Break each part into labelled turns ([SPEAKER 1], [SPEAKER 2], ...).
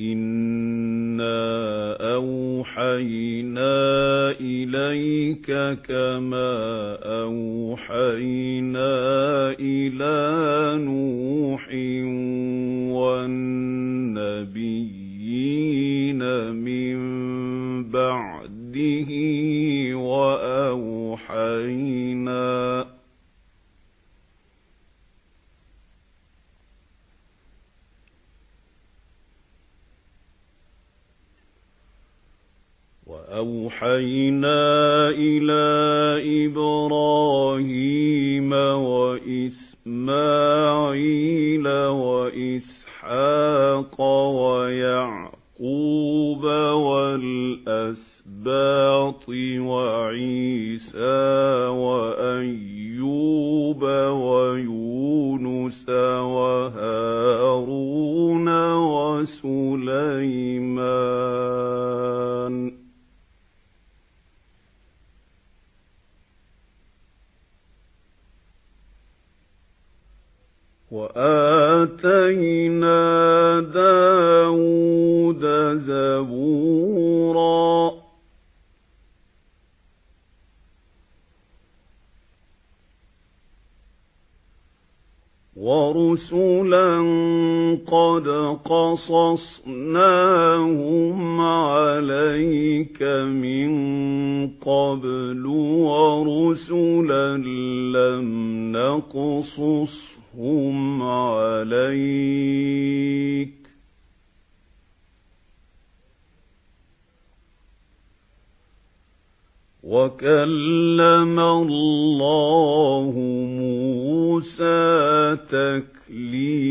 [SPEAKER 1] إِنَّا أَوْحَيْنَا إِلَيْكَ كَمَا أَوْحَيْنَا إِلَى نُوحٍ وَأَوْحَيْنَا إِلَى إِبْرَاهِيمَ وَإِسْمَاعِيلَ وَإِسْحَاقَ وَآتَيْنَا دَاوُودَ زَبُورًا. وَرُسُلًا قَدْ قَصَصْنَاهُمْ وَكَلَّمَ اللَّهُ مُوسَى تَكْلِيمًا.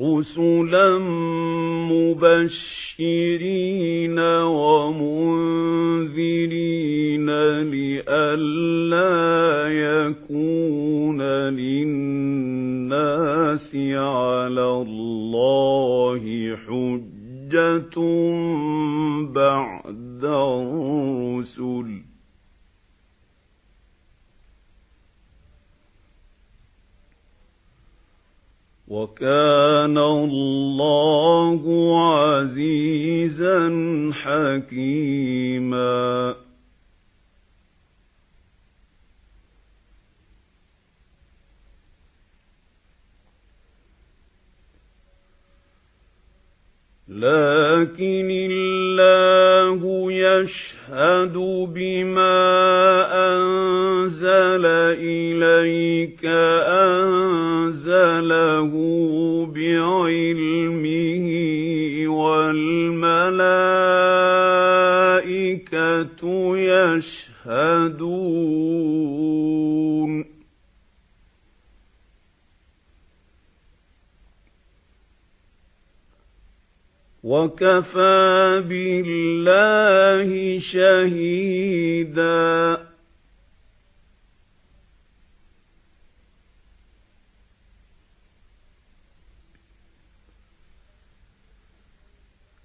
[SPEAKER 1] رُسُلًا مُبَشِّرِينَ وَمُنذِرِينَ لِئَلَّا يَكُونَ لِلنَّاسِ عَلَى اللَّهِ حُجَّةٌ بَعْدَ الرُّسُلِ. وَكَانَ اللَّهُ عَزِيزًا حَكِيمًا. لَكِنِ اللَّهُ يَشْهَدُ بِمَا أَنزَلَ إِلَيْكَ أَنزَلَهُ بِعِلْمِهِ وَالْمَلَائِكَةُ يَشْهَدُونَ. وَكَفَى بِاللَّهِ شَهِيدًا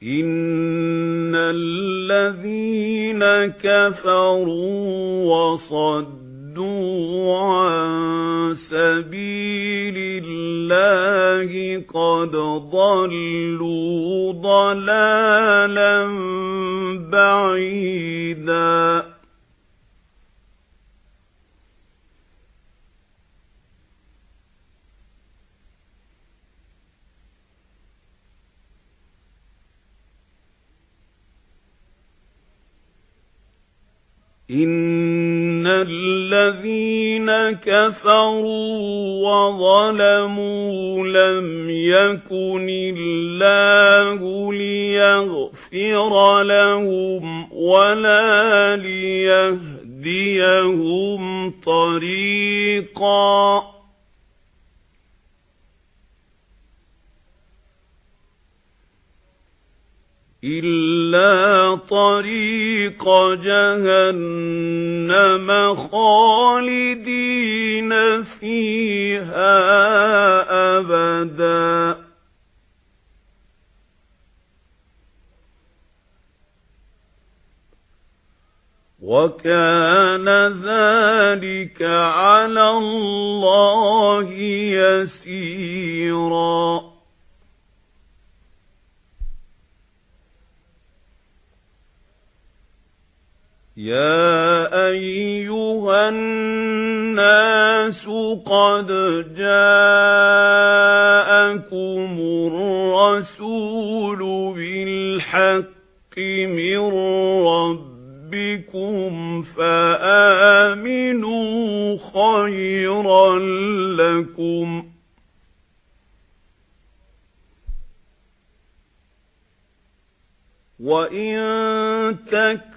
[SPEAKER 1] إِنَّ الَّذِينَ كَفَرُوا وَصَدُّوا عَن سَبِيلِ اللَّهِ قَدْ ضَلُّوا ضَلَالًا بَعِيدًا. إِنَّ الَّذِينَ كَفَرُوا وَظَلَمُوا لَمْ يَكُنِ اللَّهُ لِيَغْفِرَ لَهُمْ وَلَا لِيَهْدِيَهُمْ طَرِيقًا. إِلَّا طَرِيقَ جَهَنَّمَ خَالِدِينَ فِيهَا أَبَدًا. وَكَانَ ذَلِكَ عَلَى اللَّهِ يَسِيرًا. يَا أَيُّهَا النَّاسُ قَدْ جَاءَكُمُ الرَّسُولُ بِالْحَقِّ مِنْ رَبِّكُمْ فَآمِنُوا خَيْرًا لَكُمْ وَإِن تَكْفُرُوا